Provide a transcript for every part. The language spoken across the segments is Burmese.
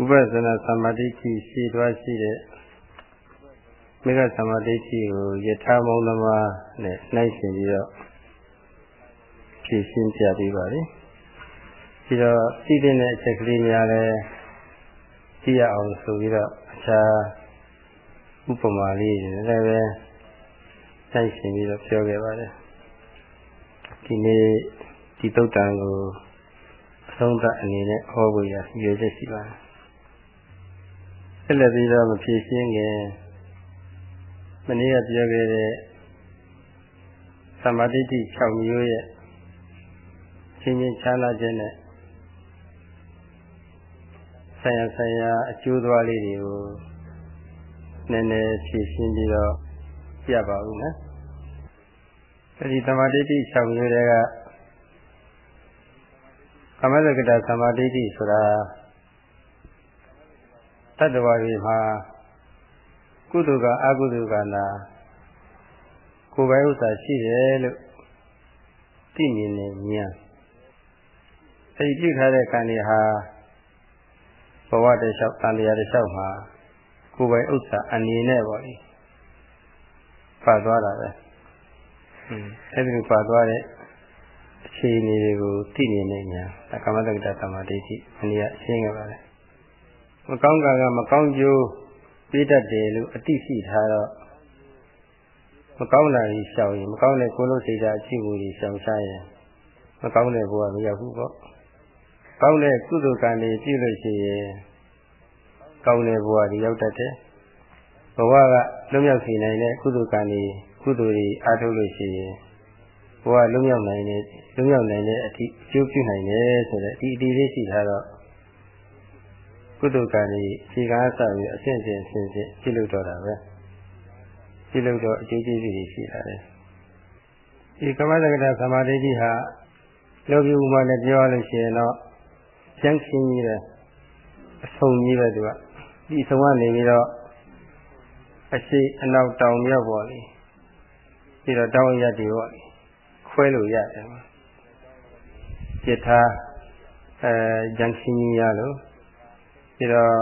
ဥပဒနာသမာဓိရှိရှိသွားရှိတဲ့မေဃသမာဓိရှိကိုယထာမုံသမားနဲ့နှိုင်းရှင်ပြီးတော့ဖြည့်ရှင်းပြပေးပါလိမ့်ပြီးတော့သိတဲ့အချက်ကလေးများလည်းသိရအောင်ဆိုပြီးတော့အခြားဥပမာလေးတွေလည်းပဲနှိုင်းရှင်ပြီးတော့ပြောခဲ့ပါတယ်ဒီနေ့ဒီတုတ်တန်ကိုအဆုံးသတ်အနေနဲ့ဟောဖို့ရရည်ရွယ်ချက်ရှိပါတယ် ဆက်လက်ပြီးတော့မဖြည့်ရှင်းခင်မနေ့ကပြောခဲ့တဲ့သမာဓိတိ6မျိုးရဲ့ချင်းချင်းချမ်းသာခြင်းနဲ့ဆရာဆရာအကျိုးသွားလေးတွေကိုနည်းနည်းဖြည့်ရှင်းပြီးတော့ပြပါဦးနော်အဲဒီသမာဓိတိ6မျိုးတွေကကမ္မဇဂတသမာဓိတိဆိုတာ တတ္တဝါတွေမှာကုသိုလ်ကအကုသိုလ်ကနာကိုယ်ပိုင်ဥစ္စာရှိတယ်လို့သိမြင်နေဉာဏ်အဲဒီပြုထားတဲ့ကံတွေဟာဘဝတလျှောက်တန်တရားတလျှောက်မှာကိုယ်ပိုင်ဥစ္စာအနေနဲ့ပေါ့လေပါသွားတာပဲအဲဒီလိုပါသွားတဲ့အခြေအနေတွေကိုသိမြင်နေညာကမ္မတက္ကတာသမာဓိရှိအနည်းအရှင်းခဲ့ပါတယ် မကောင်းကံကမကောင်းကျိုးပေးတတ်တယ်လို့အတိရှိထားတော့မကောင်းတာကြီးရှောင်ရင်မကောင်းတဲ့ကိုယ်လုံးစိတ်ဓာတ်အချို့ကြီးရှောင်ရှားရင်မကောင်းတဲ့ဘဝမရောက်ဘူးပေါ့ကောင်းတဲ့ကုသိုလ်ကံတွေပြုလို့ရှိရင်ကောင်းတဲ့ဘဝတွေရောက်တတ်တယ်ဘဝကလွတ်မြောက်စေနိုင်တဲ့ကုသိုလ်ကံတွေကုသိုလ်တွေအားထုတ်လို့ရှိရင်ဘဝလွတ်မြောက်နိုင်တဲ့လွတ်မြောက်နိုင်တဲ့အထိအကျိုးပြုနိုင်တယ်ဆိုတဲ့ဒီအတီးလေးရှိထားတော့ ကုသိုလ်ကံတွေခြေကားဆက်ပြီးအဆင့်ဆင့်ဆင့်ဆင့်ပြုလုပ်တော့တာပဲပြုလုပ်တော့အကျိုးကျေးဇူးတွေရှိတာလေဒီကမ္မတက္ကတာသမာဓိဟာလောကီဥမာနဲ့ပြောရလို့ရှိရင်တော့ကျန်းချင်းကြီးတယ်အဆုံးကြီးပဲသူကဒီဆုံးကနေပြီးတော့အရှိအနောက်တောင်မြောက်ပေါ်လေပြီးတော့တောင်ရက်တွေပေါ့လေခွဲလို့ရတယ်မှာပြထားအဲဂျန်ချင်းကြီးရလို့ ပြီးတော့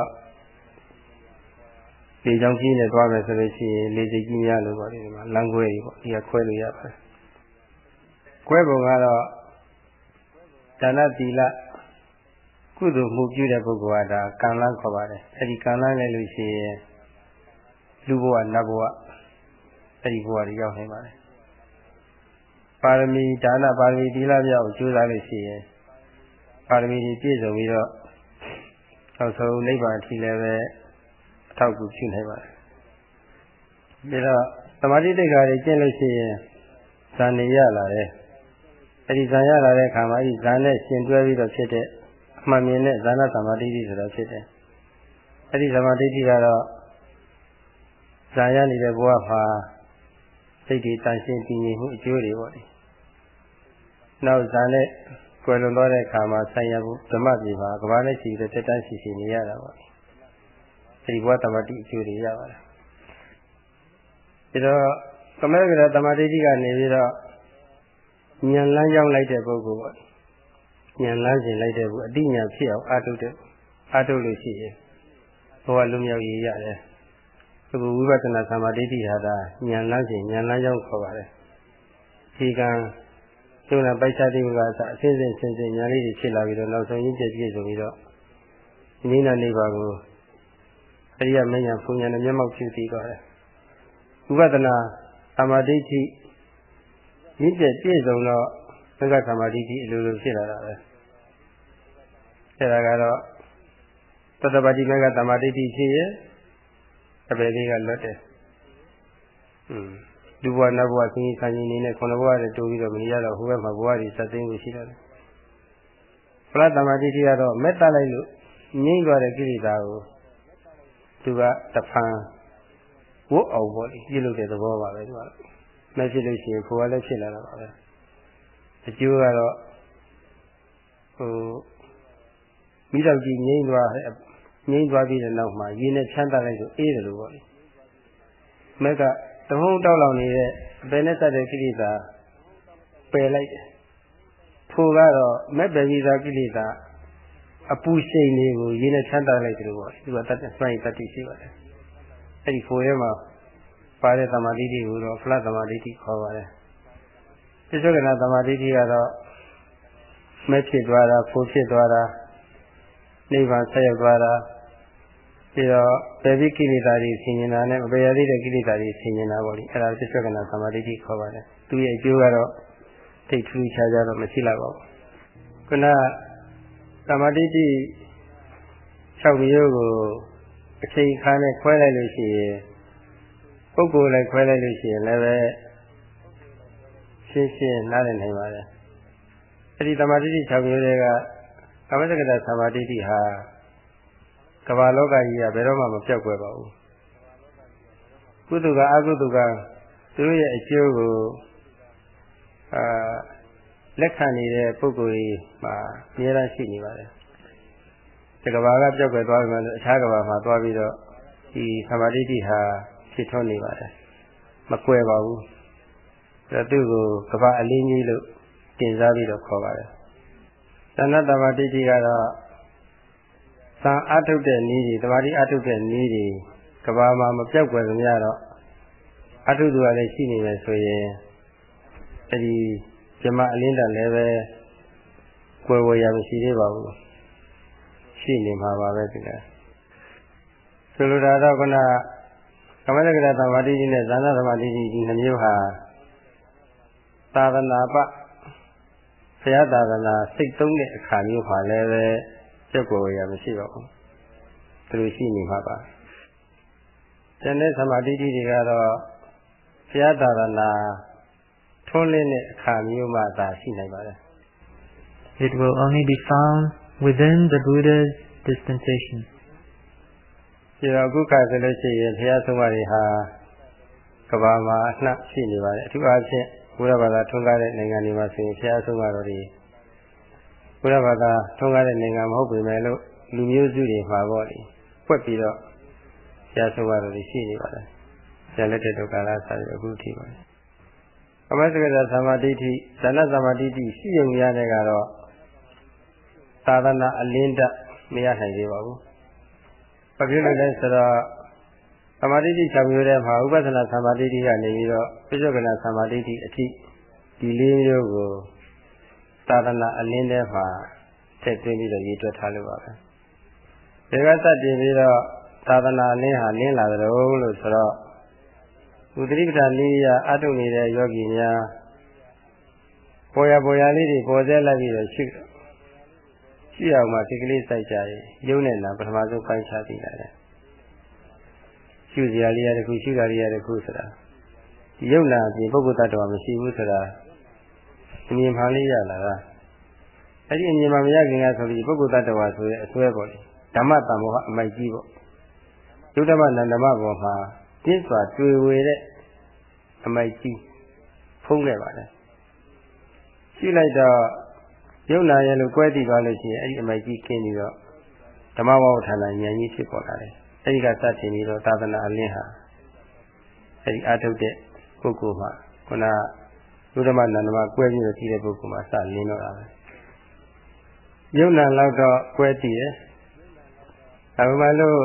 လေကြောင်ကြီးနဲ့သွားမယ်ဆိုလို့ရှိရင်လေစိတ်ကြီးများလို့ပေါ့ဒီမှာလမ်းခွဲကြီးပေါ့ဒီကခွဲလို့ရပါတယ်ခွဲပုံကတော့ဒါနသီလကုသိုလ်မှုပြုတဲ့ပုဂ္ဂိုလ်ကဒါကံလန်းခေါ်ပါတယ်အဲဒီကံလန်းလိုက်လို့ရှိရင်လူဘဝနတ်ဘဝအဲဒီဘဝတွေရောက်နေပါတယ်ပါရမီဒါနပါရမီသီလပြောက်ကျိုးစားလို့ရှိရင်ပါရမီတွေပြည့်စုံပြီးတော့ နောက်ဆုံးနိဗ္ဗာန်အထိလည်းပဲအထောက်အကူပြုနိုင်ပါတယ်ဒါတော့သမာဓိတိတ်္ခါတွေကျင့်လို့ရှိရင်ဇာနေရလာတယ်အဲဒီဇာရလာတဲ့အခါမှာအဲဒီဇာနဲ့ရှင်တွဲပြီးတော့ဖြစ်တဲ့အမှန်မြင်တဲ့ဇာနာသမာဓိတိဆိုတာဖြစ်တယ်အဲဒီသမာဓိတိကတော့ဇာရနေတဲ့ဘဝမှာစိတ်တွေတန်ရှင်းတည်ငြိမ်မှုအကျိုးတွေပေါ့လေနောက်ဇာနဲ့ ကွယ်လွန်သွားတဲ့အခါမှာဆိုင်ရဘူးဓမ္မပြေမှာကဘာနဲ့ရှိတဲ့တက်တန်းရှိရှိနေရတာပေါ့အဲဒီဘဝတမတိအကျိုးတွေရပါတယ်ဒါတော့သမဂရတမတိတိကနေပြီးတော့ဉာဏ်လမ်းရောက်လိုက်တဲ့ပုဂ္ဂိုလ်ပေါ့ဉာဏ်လမ်းရှင်လိုက်တဲ့ပုဂ္ဂိုလ်အတိညာဖြစ်အောင်အာထုတ်တဲ့အာထုတ်လို့ရှိရင်ဘဝလူမြောက်ရည်ရတယ်ဒီဝိပဿနာသမာဓိတိဟာဒါဉာဏ်လမ်းရှင်ဉာဏ်လမ်းရောက်ခေါ်ပါတယ်ဒီကံ ကျုံးလာပိုက်ချတိကအစအစင်းစင်းစင်းစင်းညာလေးတွေဖြစ်လာပြီးတော့နောက်ဆုံးရင်းကျက်ပြည့်စုံပြီးတော့နိနာနေပါကိုအရိယမဉ္ဇဉ်ဖုန်ညာနဲ့မျက်မှောက်ဖြစ်ပြီးတော့တယ်ဥပဒနာသမာဓိတိရင်းကျက်ပြည့်စုံတော့သက္ကသမာဓိတိအလိုလိုဖြစ်လာတာပဲအဲဒါကတော့သတ္တပတိမေကသမာဓိတိဖြစ်ရဲ့အပေလေးကလွတ်တယ်อืม လူဘဝနတ်ဘဝဆင်းရဲဆန်းရင်းနေနဲ့ခုနဘဝတည်းတိုးပြီးတော့မရတော့ဟိုဘက်မှာဘဝတွေစသိမ်းလို့ရှိတယ်ဖလားတမတိတိကတော့မေတ္တာလိုက်လို့ငြိမ့်သွားတဲ့ကိရိတာကိုသူကတဖန်ဝတ်အောင်ပေါ့လေပြုလုပ်တဲ့သဘောပါပဲသူကမဖြစ်လို့ရှိရင်ကိုယ်ကလည်းဖြစ်လာတာပါပဲအကျိုးကတော့ဟိုမိတော့ကြီးငြိမ့်သွားငြိမ့်သွားပြီးတဲ့နောက်မှာရေနဲ့ချမ်းသာလိုက်လို့အေးတယ်လို့ပေါ့လေမက်ကတ ဟုံးတောက်လောင်နေတဲ့ဘယ်နဲ့တတ်တဲ့ကိလေသာပယ်လိုက်တယ်ထိုကတော့မက်ပယ်ကြီးသောကိလေသာအပူရှိန်တွေကိုရေနဲ့ချမ်းသာလိုက်တယ်လို့ပေါ့သူကတတ်စွမ်းရည်တတ်တည်ရှိပါတယ်အဲ့ဒီကိုယ်ထဲမှာပါတဲ့သမာဓိတွေကိုတော့ဖလားသမာဓိခေါ်ပါတယ်ပြစ္ဆုကနာသမာဓိကတော့မဲ့ဖြစ်သွားတာဖိုးဖြစ်သွားတာနိဗ္ဗာန်ဆက်ရောက်သွားတာ ပြီးတော့ပေပိကိလေသာတွေဆင်ញင်တာနဲ့မပယ်ရသေးတဲ့ကိလေသာတွေဆင်ញင်တာပေါ့လေအဲ့ဒါပြစ္ဆုကနာသမာဓိခေါ်ပါတယ်သူရဲ့အကျိုးကတော့တိတ်ထူးခြားခြားတော့မရှိလောက်ပါဘူးခုနသမာဓိတိ6မျိုးကိုအချိန်ခါနဲ့ခွဲလိုက်လို့ရှိရင်ပုဂ္ဂိုလ်လည်းခွဲလိုက်လို့ရှိရင်လည်းပဲရှင်းရှင်းနားလည်နိုင်ပါတယ်အဲ့ဒီသမာဓိတိ6မျိုးတွေကကမ္မစကတသမာဓိတိဟာ ကမ္ဘာလောကကြီးကဘယ်တော့မှမပြောက်ကွယ်ပါဘူးကုသကအကုသကသူတို့ရဲ့အကျိုးကိုအာလက်ခံနေတဲ့ပုဂ္ဂိုလ်ကြီးမှာအများအားရှိနေပါတယ်ဒီကဘာကပြောက်ွယ်သွားပြီလို့အခြားကဘာမှာသွားပြီးတော့ဒီသမာဓိတိဟာဖြစ်ထွန်းနေပါတယ်မကွယ်ပါဘူးအဲသူ့ကိုကဘာအလင်းကြီးလို့တင်စားပြီးတော့ခေါ်ပါတယ်သဏ္ဍသမာဓိတိကတော့ သံအထုတ်တဲ့နည်းတွေသမာဓိအထုတ်တဲ့နည်းတွေကဘာမှာမပြောက်ွယ်ကြရတော့အထုသူကလည်းရှိနေမယ်ဆိုရင်အဲဒီဇမအလင်းတက်လည်းပဲကွယ်ဝရမရှိသေးပါဘူးရှိနေမှာပါပဲဒီကဆိုလိုတာတော့ခုနကမ္မလက္ခဏာသမာဓိနဲ့ဇာနာသမာဓိဒီနှမျိုးဟာသာသနာပဘုရားသာသနာစိတ်သုံးတဲ့အခါမျိုးမှာလည်းပဲ ကျက်ကိုရမရှိပါဘူးသူတို့ရှိနေမှာပါကျန်တဲ့သမာဓိတွေကတော့ဘုရားသာသနာထွန်းလင်းတဲ့အခါမျိုးမှသာရှိနိုင်ပါတယ် It will only be found within the Buddha's dispensation. ဒီတော့အခုခါဆိုလို့ရှိရင်ဘုရားဆုံးမတွေဟာကဘာမှာအနှံ့ရှိနေပါတယ်အထူးအားဖြင့်ဘုရားဘာသာထွန်းကားတဲ့နိုင်ငံတွေမှာဆိုရင်ဘုရားဆုံးမတော်တွေ ဘုရားဘာသာထွန်းကားတဲ့နိုင်ငံမဟုတ်ပေမဲ့လို့လူမျိုးစုတွေမှာပေါ့လေပွက်ပြီးတော့ဘုရားဆုံးမတော်တွေရှိနေပါတယ်။ဆရာလက်တဲ့ဒုက္ခလာစာရအခုထိပါ။အမစကရသမာဓိဋ္ဌိဇာနသမာဓိဋ္ဌိရှိုံရတဲ့ကတော့သာသနာအလင်းတက်မရနိုင်သေးပါဘူး။ဘာဖြစ်လို့လဲဆိုတော့သမာဓိဋ္ဌိ၆မျိုးထဲမှာဥပဒနာသမာဓိဋ္ဌိကနေပြီးတော့ပြစ္ဆုတ်ကနာသမာဓိဋ္ဌိအထိဒီလေးမျိုးကို သာသနာအလင်းထဲမှာထည့်သွင်းပြီးတော့ရေးတွက်ထားလို့ပါပဲ။ဒီကသတ်တင်ပြီးတော့သာသနာအလင်းဟာလင်းလာတယ်လို့ဆိုတော့ဥဒိပ္ပဒါလေးရအထုတ်နေတဲ့ယောဂီများပေါ်ရပေါ်ရလေးတွေပေါ်စေလိုက်ပြီးတော့ရှိရှိအောင်မှစိတ်ကလေးစိုက်ကြရင်ရုပ်နဲ့နာပထမဆုံးပိုင်းခြားသိလာတယ်ရှုစရာလေးရတခုရှုတာလေးရတခုဆိုတာဒီရုပ်နာအပြင်ပုဂ္ဂိုလ်တ attva မရှိဘူးဆိုတာ အမြင်မှန်လေးရလာတာအဲ့ဒီအမြင်မှမရခင်ကဆိုပြီးပုဂ္ဂိုလ်တ attva ဆိုတဲ့အစွဲပေါ့လေဓမ္မတံမောကအမိုက်ကြီးပေါ့ယုဒ္ဓမနန္ဒမဘောမှာပြည့်စွာတွေ့ဝေတဲ့အမိုက်ကြီးဖုံးခဲ့ပါလေရှိလိုက်တော့ယုံနာရဲ့လို့ကွဲတည်သွားလို့ရှိရင်အဲ့ဒီအမိုက်ကြီးခင်းပြီးတော့ဓမ္မဝဋ္ဌာဏဉာဏ်ကြီးဖြစ်ပေါ်လာတယ်အဲ့ဒီကစတင်ပြီးတော့သာသနာအလင်းဟာအဲ့ဒီအထုတ်တဲ့ပုဂ္ဂိုလ်မှာခုနဘု ဒ္ဓမနန္ဒမကွဲပြီးတော့ကြည့်တဲ့ပုဂ္ဂိုလ်မှာစလင်းတော့တာပဲယုံနာလောက်တော့ကွဲတည်တယ်ဒါပေမဲ့လို့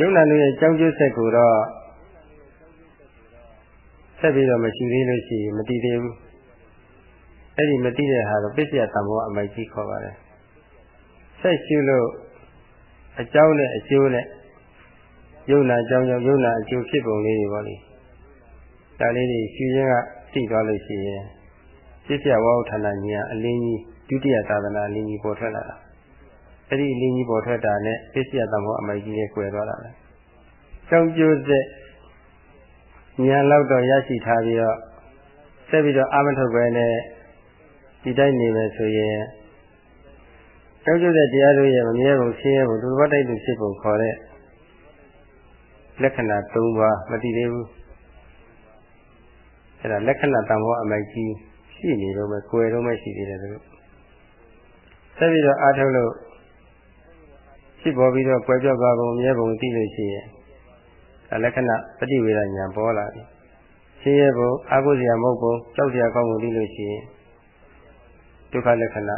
ယုံနာလူရဲ့ကြောင်းကျိုးဆက်ကိုတော့ဆက်ပြီးတော့မရှိသေးလို့ရှိရင်မတည်သေးဘူးအဲ့ဒီမတည်တဲ့ဟာတော့ပစ္စယသံဘောအမိုက်ကြီးခေါ်ပါတယ်ဆက်ရှုလို့အကြောင်းနဲ့အကျိုးနဲ့ယုံနာအကြောင်းကြောင့်ယုံနာအကျိုးဖြစ်ပုံလေးတွေပေါ့လေဒါလေးတွေရှုရင်းက သိသွားလို့ရှိရင်ပစ္စယဝါဟုဌာနကြီးကအလင်းကြီးဒုတိယသာသနာအလင်းကြီးပေါ်ထွက်လာတာအဲ့ဒီအလင်းကြီးပေါ်ထွက်တာနဲ့ပစ္စယသံဘောအမိုက်ကြီးရဲ့ကွယ်သွားတာလေကြောင်းကျိုးဆက်ဉာဏ်လောက်တော့ရရှိထားပြီးတော့ဆက်ပြီးတော့အာမထုတ်ပဲနဲ့ဒီတိုင်းနေမယ်ဆိုရင်ကျောက်ကျတဲ့တရားတို့ရဲ့မမြဲပုံရှင်းရပုံသူတော်တိုက်သူဖြစ်ပုံခေါ်တဲ့လက္ခဏာ၃ပါးမတည်သေးဘူး အဲ့ဒါလက္ခဏာတန်ဖိုးအမိုက်ကြီးရှိနေတော့မယ်၊ကိုယ်တော့မရှိသေးတယ်သူတို့ဆက်ပြီးတော့အားထုတ်လို့ဖြစ်ပေါ်ပြီးတော့ကွယ်ပြောက်သွားပုံမြဲပုံသိလို့ရှိရင်လက္ခဏာပฏิဝေဒညာပေါ်လာပြီရှင်းရပုံအာဟုစရာမဟုတ်ပုံကြောက်စရာကောင်းပုံသိလို့ရှိရင်ဒုက္ခလက္ခဏာ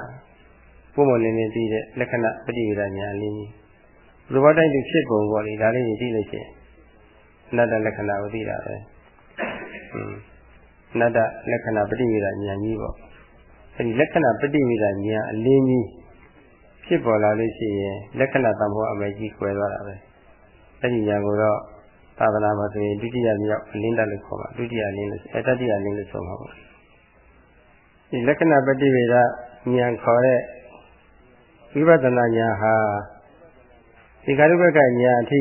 ပုံမလင်းလင်းသိတဲ့လက္ခဏာပฏิဝေဒညာအလင်းကြီးဘုရားတိုင်းသူဖြစ်ပုံပေါ်လေဒါလေးကြီးသိလို့ရှိရင်အနတ္တလက္ခဏာကိုသိတာပဲอืม အနတ္တလက္ခဏာပฏิဝေဒညာကြီးပေါ့အဲဒီလက္ခဏာပฏิဝေဒညာအလင်းကြီးဖြစ်ပေါ်လာလို့ရှိရင်လက္ခဏာသံဘောအမေကြီးကွယ်သွားတာပဲအဲဒီညာကိုတော့သာသနာမှာဆိုရင်ဒုတိယမြောက်အလင်းတက်လို့ခေါ်ပါဒုတိယအလင်းလို့အဲတတိယအလင်းလို့ဆိုမှာပေါ့ဒီလက္ခဏာပฏิဝေဒဉာဏ်ခေါ်တဲ့ဝိပဿနာဉာဏ်ဟာဒီကာရုပ္ပကဉာဏ်အထိ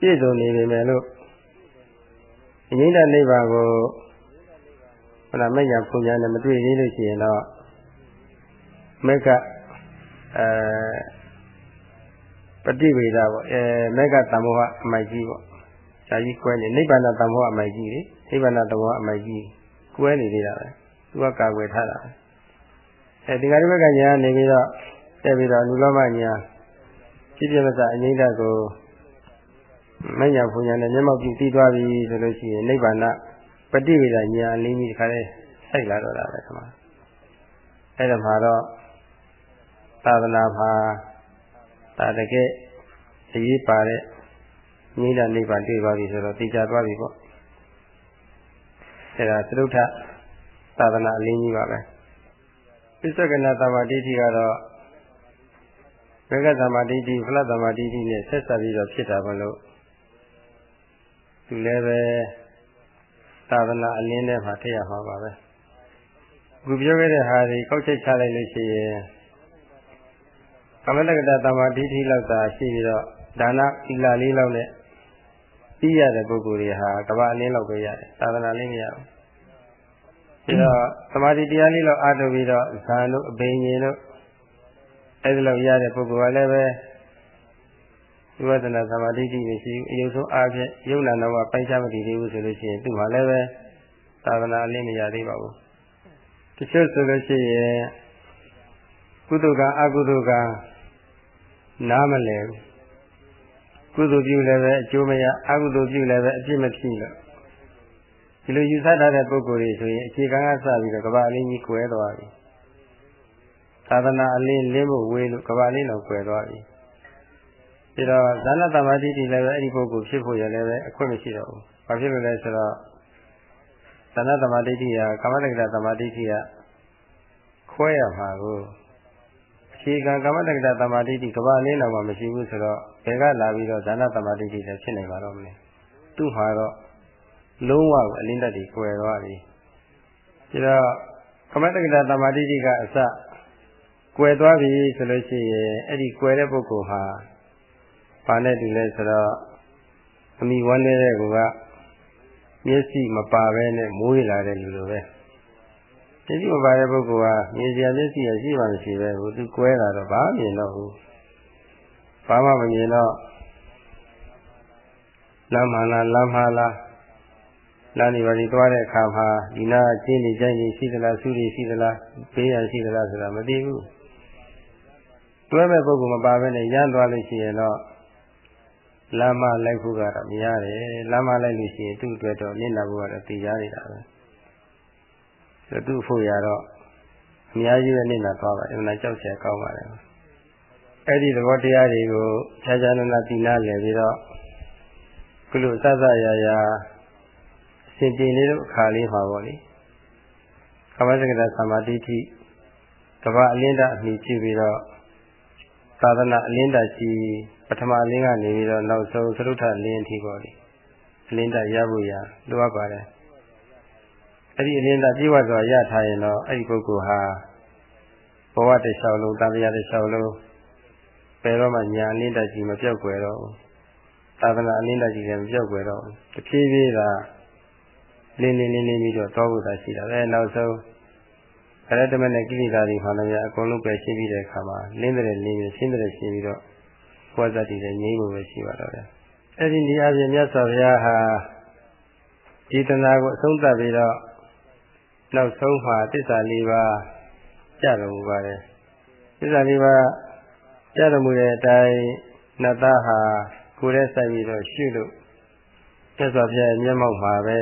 ပြည့်စုံနေပေမဲ့လို့ အငိမ့်တဲ့နိဗ္ဗာန်ကိုဟိုလားမညာပုံညာနဲ့မတွေ့သေးလို့ရှိရင်တော့မက်ကအဲပฏิဝေဒပေါ့အဲမက်ကတမောဟအမိုက်ကြီးပေါ့။ဒါကြီးကွဲနေနိဗ္ဗာန်တမောဟအမိုက်ကြီးလေနိဗ္ဗာန်တမောဟအမိုက်ကြီးကွဲနေသေးတာပဲ။သူကကာကွယ်ထားတာပဲ။အဲဒီကရိဘက်ကညာနေပြီးတော့တက်ပြီးတော့လူလောမညာဖြစ်ပြမစအငိမ့်တကို မညာဘုံညာနဲ့မျက်မှောက်ပြုပြီးသွားပြီဆိုလို့ရှိရင်နိဗ္ဗာန်ပฏิဝေဒညာအလေးကြီးတခါလဲစိုက်လာတော့တာပဲခမ။အဲ့ဒါမှာတော့သာသနာမှာဒါတကယ်အရေးပါတဲ့ငြိမ်းတဲ့နိဗ္ဗာန်တွေ့သွားပြီဆိုတော့သိကြသွားပြီပေါ့အဲဒါသရုပ်ထသာသနာအလင်းကြီးပါပဲပစ္စကနာသမာဓိဋ္ဌိကတော့ဘဂသမာဓိဋ္ဌိဖလသမာဓိဋ္ဌိနဲ့ဆက်ဆက်ပြီးတော့ဖြစ်တာမလို့ သူလည်းပဲသာသနာအလင်းထဲမှာထည့်ရမှာပါပဲခုပြောခဲ့တဲ့ဟာဒီကောက်ချက်ချလိုက်လို့ရှိရင်ကမ္မတက္ကတာတမာဒိဋ္ဌိလောက်သာရှိပြီးတော့ဒါနသီလလေးလောက်နဲ့ပြီးရတဲ့ပုဂ္ဂိုလ်တွေဟာကဘာအလင်းလောက်ပဲရတယ်သာသနာလေးမရဘူးပြီးတော့သမာဓိတရားလေးလောက်အားထုတ်ပြီးတော့ဇာတို့အဘိညာဉ်တို့အဲဒီလောက်ရတဲ့ပုဂ္ဂိုလ်ကလည်းပဲ ဝိပဿနာသမာဓိတိမရှိဘူးအယုံဆုံးအားဖြင့်ယုံနာတော့ပိုင်ချမတည်သေးဘူးဆိုလို့ရှိရင်သူ့မှာလည်းပဲသာသနာအလင်းမရသေးပါဘူးတချို့ဆိုလို့ရှိရင်ကုသကအကုသကနားမလဲကုသိုလ်ပြုလည်းပဲအကျိုးမရအကုသိုလ်ပြုလည်းပဲအပြစ်မဖြစ်လို့ဒီလိုယူဆထားတဲ့ပုဂ္ဂိုလ်တွေဆိုရင်အခြေခံကစပြီးတော့ကဘာအလင်းကြီးကွဲသွားပြီသာသနာအလင်းလင်းဖို့ဝေးလို့ကဘာလေးတော့ကွယ်သွားပြီ ပြီးတော့ဇာနတမာတိတိလည်းပဲအဲ့ဒီပုဂ္ဂိုလ်ဖြစ်ဖို့ရလည်းပဲအခွင့်မရှိတော့ဘူးဘာဖြစ်လို့လဲဆိုတော့ဇာနတမာတိတိကကာမတက္ကတတမာတိတိကခွဲရမှာကိုအခြေခံကမ္မတက္ကတာတမာတိတိကဘာလေးတော့မှမရှိဘူးဆိုတော့ဘယ်ကလာပြီးတော့ဇာနာတမာတိတိလည်းဖြစ်နေပါတော့မလဲသူ့မှာတော့လုံးဝအလင်းတက်တွေကွယ်သွားပြီဒါတော့ကမ္မတက္ကတာတမာတိတိကအစကွယ်သွားပြီဆိုလို့ရှိရင်အဲ့ဒီကွယ်တဲ့ပုဂ္ဂိုလ်ဟာ ဘာနဲ့တူလဲဆိုတော့အမိဝမ်းနေတဲ့ကူကမျက်စိမပါဘဲနဲ့မိုးရလာတဲ့လူလိုပဲမျက်စိမပါတဲ့ပုဂ္ဂိုလ်ဟာမြင်စရာမျက်စိရရှိမှမရှိပဲဘူးသူကွဲတာတော့ဘာမြင်တော့ဘူးဘာမှမမြင်တော့လမ်းမှလားလမ်းမှလားလမ်းဒီပါဒီသွားတဲ့အခါမှာဒီနာချင်းနေကြိုင်းနေရှိသလားစုတွေရှိသလားဘေးရရှိသလားဆိုတာမသိဘူးတွဲမဲ့ပုဂ္ဂိုလ်မပါဘဲနဲ့ရမ်းသွားလို့ရှိရင်တော့ လမ်းမလိုက်ဖို့ကတော့မရတယ်လမ်းမလိုက်လို့ရှိရင်သူ့အတွက်တော့နင့်နာဖို့ကတော့တည်ကြနေတာပဲဆိုသူ့ဖို့ရတော့အများကြီးပဲနင့်နာသွားပါအမှန်ကြောက်ချင်ကောင်းပါတယ်အဲ့ဒီသဘောတရားတွေကိုခြားခြားနာနာသိနာလည်ပြီးတော့ကုလို့သသရာရာစင်တင်လေးတို့အခါလေးမှာပေါ့လေကမ္မစကတာသမာဓိတိကဘာအလင်းတအမိပြုပြီးတော့သာသနာအလင်းတရှိ ပထမအလင်းကနေပြီးတော့နောက်ဆုံးသရုတ်ထအလင်းအထိပေါ့လေအလင်းတရဖို့ရလိုအပ်ပါတယ်အဲ့ဒီအလင်းတပြေဝစွာရထားရင်တော့အဲ့ဒီပုဂ္ဂိုလ်ဟာဘဝတစ်လျှောက်လုံးတန်တရားတစ်လျှောက်လုံးဘယ်တော့မှညာအလင်းတကြီးမပြောက်ွယ်တော့ဘူးသာသနာအလင်းတကြီးလည်းမပြောက်ွယ်တော့ဘူးတဖြည်းဖြည်းကလင်းလင်းလင်းလင်းပြီးတော့တောဖို့သာရှိတာပဲနောက်ဆုံးအရတမနဲ့ကိလေသာတွေမှလည်းအကုန်လုံးပယ်ရှင်းပြီးတဲ့အခါမှာလင်းတဲ့လင်းပြီးရှင်းတဲ့ရှင်းပြီးတော့ဘ ဝဇတ်တည်တဲ့ငြိမ်းမှုပဲရှိပါတော့တယ်အဲ့ဒီနေရာပြင်မြတ်စွာဘုရားဟာဒီတဏှာကိုအဆုံးသတ်ပြီးတော့နောက်ဆုံးမှာသစ္စာလေးပါးကြတော်မူပါတယ်သစ္စာလေးပါးကြတော်မူတဲ့အတိုင်းနတ်သားဟာကိုယ်ရဲ့စိုက်ပြီးတော့ရှုလို့သစ္စာပြည့်မျက်မှောက်မှာပဲ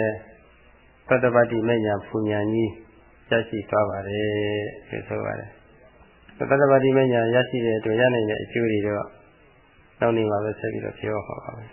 သတ္တပတ္တိမညာပူညာကြီးရရှိသွားပါတယ်လို့ဆိုပါတယ်သတ္တပါတိမညာရရှိတဲ့အတွက်ရနိုင်တဲ့အကျိုးတွေတော့ နောက်နေမှာပဲဆက်ပြီးတော့ပြောဟောပါမယ်